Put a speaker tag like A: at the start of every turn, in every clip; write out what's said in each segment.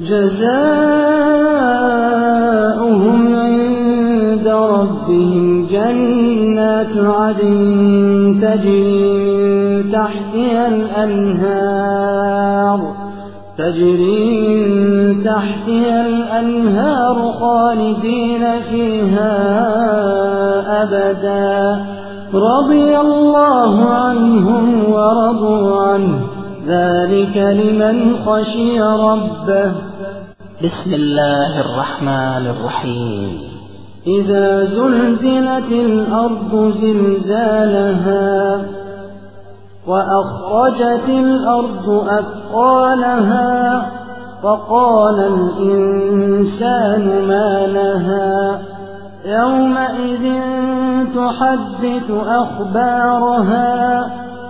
A: جزاؤهم عند ربهم جنات عدن تجري من تحتها الأنهار تجري من تحتها الأنهار خالدين فيها أبدا. رضي الله ذلك لمن خشي ربه.
B: بسم الله الرحمن الرحيم.
A: إذا زلزلت الأرض زلزالها وأخرجت الأرض أثقالها وقال الإنسان ما لها. يومئذ تحدث أخبارها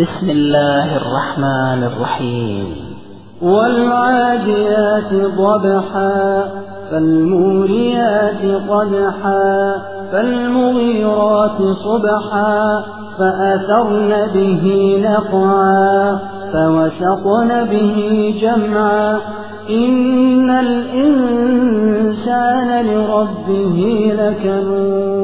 B: بسم الله الرحمن الرحيم.
A: والعاديات ضبحا فالموريات قدحا فالمغيرات صبحا فأثرن به نقعا فوسطن به جمعا. إن الإنسان لربه لكنود.